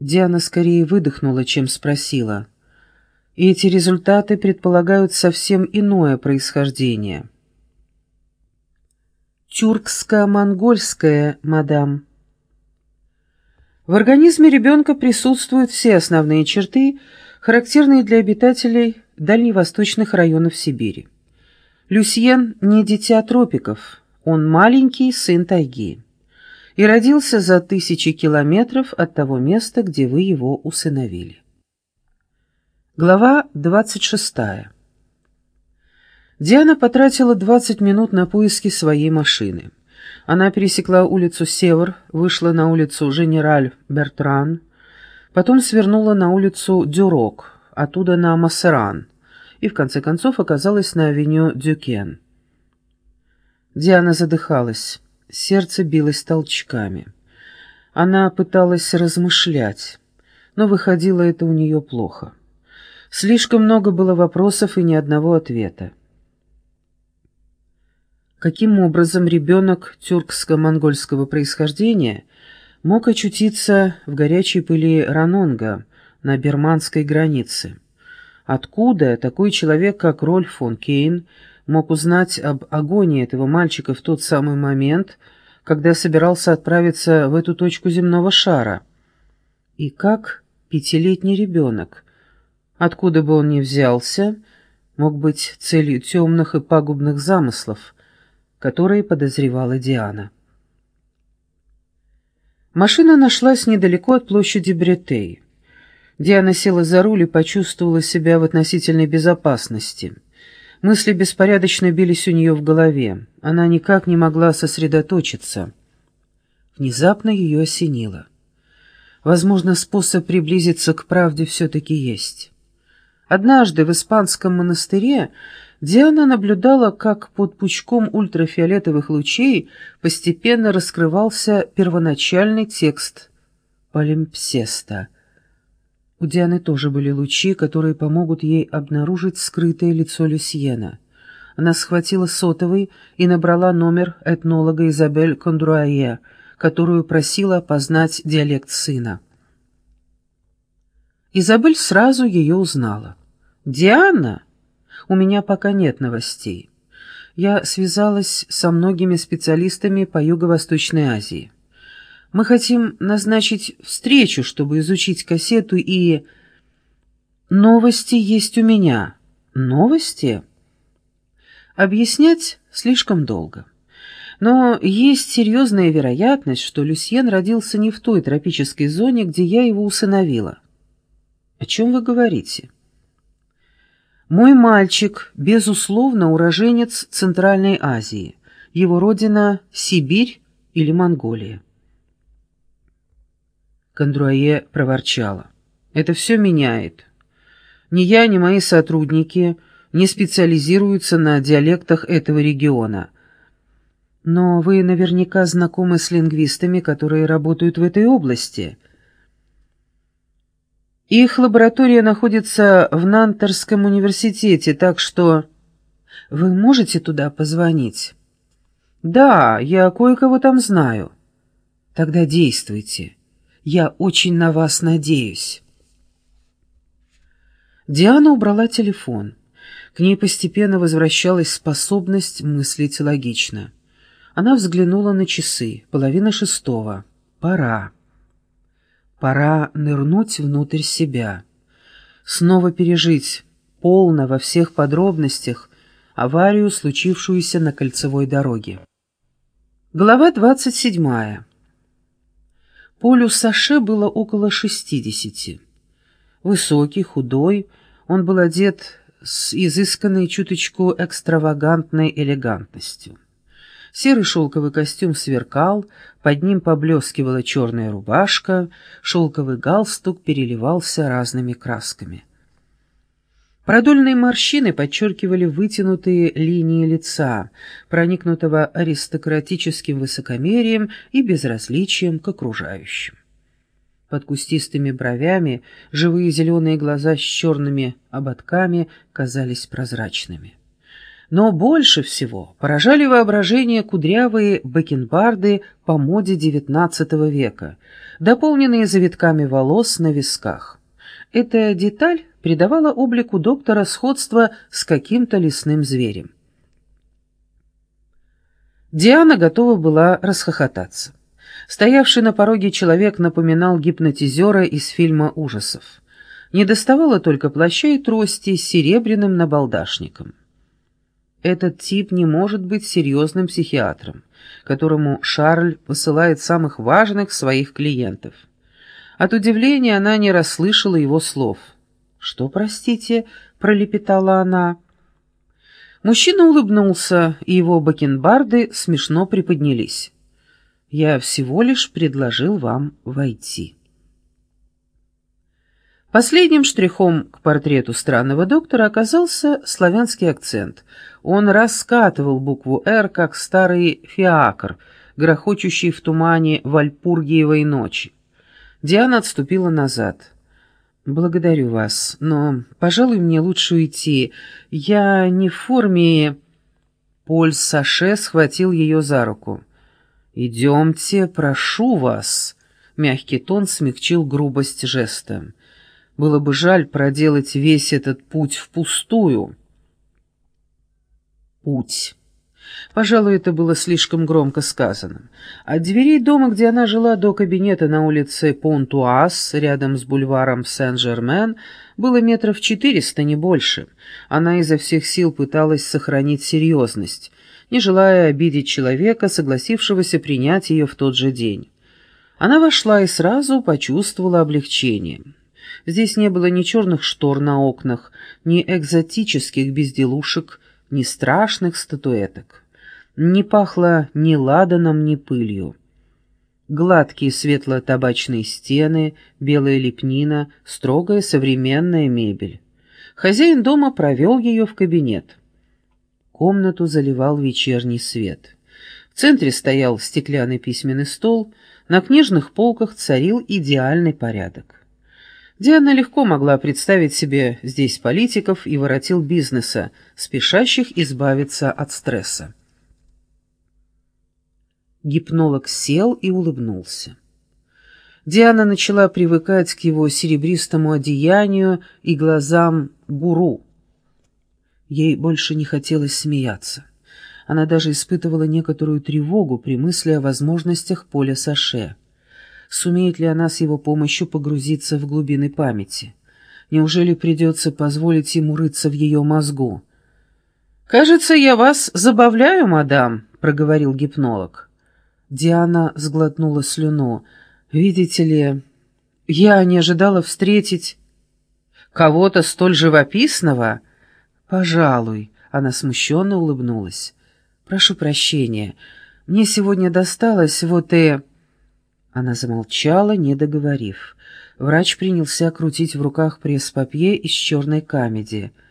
Диана скорее выдохнула, чем спросила. И эти результаты предполагают совсем иное происхождение. Тюркско-монгольское, мадам. В организме ребенка присутствуют все основные черты, характерные для обитателей дальневосточных районов Сибири. Люсьен не дитя тропиков, он маленький сын тайги и родился за тысячи километров от того места, где вы его усыновили. Глава 26. Диана потратила 20 минут на поиски своей машины. Она пересекла улицу Север, вышла на улицу Женераль Бертран, потом свернула на улицу Дюрок, оттуда на Массеран, и в конце концов оказалась на авеню Дюкен. Диана задыхалась. Сердце билось толчками. Она пыталась размышлять, но выходило это у нее плохо. Слишком много было вопросов и ни одного ответа. Каким образом ребенок тюркско-монгольского происхождения мог очутиться в горячей пыли Ранонга на берманской границе? Откуда такой человек, как Рольф фон Кейн, мог узнать об агонии этого мальчика в тот самый момент, когда собирался отправиться в эту точку земного шара. И как пятилетний ребенок, откуда бы он ни взялся, мог быть целью темных и пагубных замыслов, которые подозревала Диана. Машина нашлась недалеко от площади Бретей. Диана села за руль и почувствовала себя в относительной безопасности – Мысли беспорядочно бились у нее в голове. Она никак не могла сосредоточиться. Внезапно ее осенило. Возможно, способ приблизиться к правде все-таки есть. Однажды в испанском монастыре Диана наблюдала, как под пучком ультрафиолетовых лучей постепенно раскрывался первоначальный текст Полимпсеста — у Дианы тоже были лучи, которые помогут ей обнаружить скрытое лицо Люсьена. Она схватила сотовый и набрала номер этнолога Изабель Кондруае, которую просила опознать диалект сына. Изабель сразу ее узнала. «Диана? У меня пока нет новостей. Я связалась со многими специалистами по Юго-Восточной Азии. Мы хотим назначить встречу, чтобы изучить кассету и... Новости есть у меня. Новости? Объяснять слишком долго. Но есть серьезная вероятность, что Люсьен родился не в той тропической зоне, где я его усыновила. О чем вы говорите? Мой мальчик, безусловно, уроженец Центральной Азии. Его родина — Сибирь или Монголия. Кондруае проворчала. «Это все меняет. Ни я, ни мои сотрудники не специализируются на диалектах этого региона. Но вы наверняка знакомы с лингвистами, которые работают в этой области». Их лаборатория находится в Нантерском университете, так что вы можете туда позвонить? Да, я кое-кого там знаю. Тогда действуйте. Я очень на вас надеюсь». Диана убрала телефон. К ней постепенно возвращалась способность мыслить логично. Она взглянула на часы. Половина шестого. Пора. Пора нырнуть внутрь себя. Снова пережить, полно во всех подробностях, аварию, случившуюся на кольцевой дороге. Глава двадцать седьмая. Полю Саше было около шестидесяти. Высокий, худой, он был одет с изысканной чуточку экстравагантной элегантностью. Серый шелковый костюм сверкал, под ним поблескивала черная рубашка, шелковый галстук переливался разными красками. Продольные морщины подчеркивали вытянутые линии лица, проникнутого аристократическим высокомерием и безразличием к окружающим. Под кустистыми бровями живые зеленые глаза с черными ободками казались прозрачными. Но больше всего поражали воображение кудрявые бакенбарды по моде XIX века, дополненные завитками волос на висках. Эта деталь придавала облику доктора сходство с каким-то лесным зверем. Диана готова была расхохотаться. Стоявший на пороге человек напоминал гипнотизера из фильма ужасов. Не доставало только плаща и трости с серебряным набалдашником. Этот тип не может быть серьезным психиатром, которому Шарль посылает самых важных своих клиентов. От удивления она не расслышала его слов. «Что, простите?» — пролепетала она. Мужчина улыбнулся, и его бакенбарды смешно приподнялись. «Я всего лишь предложил вам войти». Последним штрихом к портрету странного доктора оказался славянский акцент. Он раскатывал букву «Р», как старый фиакр, грохочущий в тумане Вальпургиевой ночи. Диана отступила назад. «Благодарю вас, но, пожалуй, мне лучше уйти. Я не в форме...» Поль Саше схватил ее за руку. «Идемте, прошу вас». Мягкий тон смягчил грубость жеста. Было бы жаль проделать весь этот путь впустую. Путь. Пожалуй, это было слишком громко сказано. От дверей дома, где она жила, до кабинета на улице Понтуаз, рядом с бульваром Сен-Жермен, было метров четыреста, не больше. Она изо всех сил пыталась сохранить серьезность, не желая обидеть человека, согласившегося принять ее в тот же день. Она вошла и сразу почувствовала облегчение. Здесь не было ни черных штор на окнах, ни экзотических безделушек, ни страшных статуэток. Не пахло ни ладаном, ни пылью. Гладкие светло-табачные стены, белая лепнина, строгая современная мебель. Хозяин дома провел ее в кабинет. Комнату заливал вечерний свет. В центре стоял стеклянный письменный стол, на книжных полках царил идеальный порядок. Диана легко могла представить себе здесь политиков и воротил бизнеса, спешащих избавиться от стресса. Гипнолог сел и улыбнулся. Диана начала привыкать к его серебристому одеянию и глазам гуру. Ей больше не хотелось смеяться. Она даже испытывала некоторую тревогу при мысли о возможностях поля Саше. Сумеет ли она с его помощью погрузиться в глубины памяти? Неужели придется позволить ему рыться в ее мозгу? «Кажется, я вас забавляю, мадам», — проговорил гипнолог. Диана сглотнула слюну. «Видите ли, я не ожидала встретить...» «Кого-то столь живописного?» «Пожалуй», — она смущенно улыбнулась. «Прошу прощения, мне сегодня досталось вот и...» Она замолчала, не договорив. Врач принялся крутить в руках пресс-папье из черной камеди —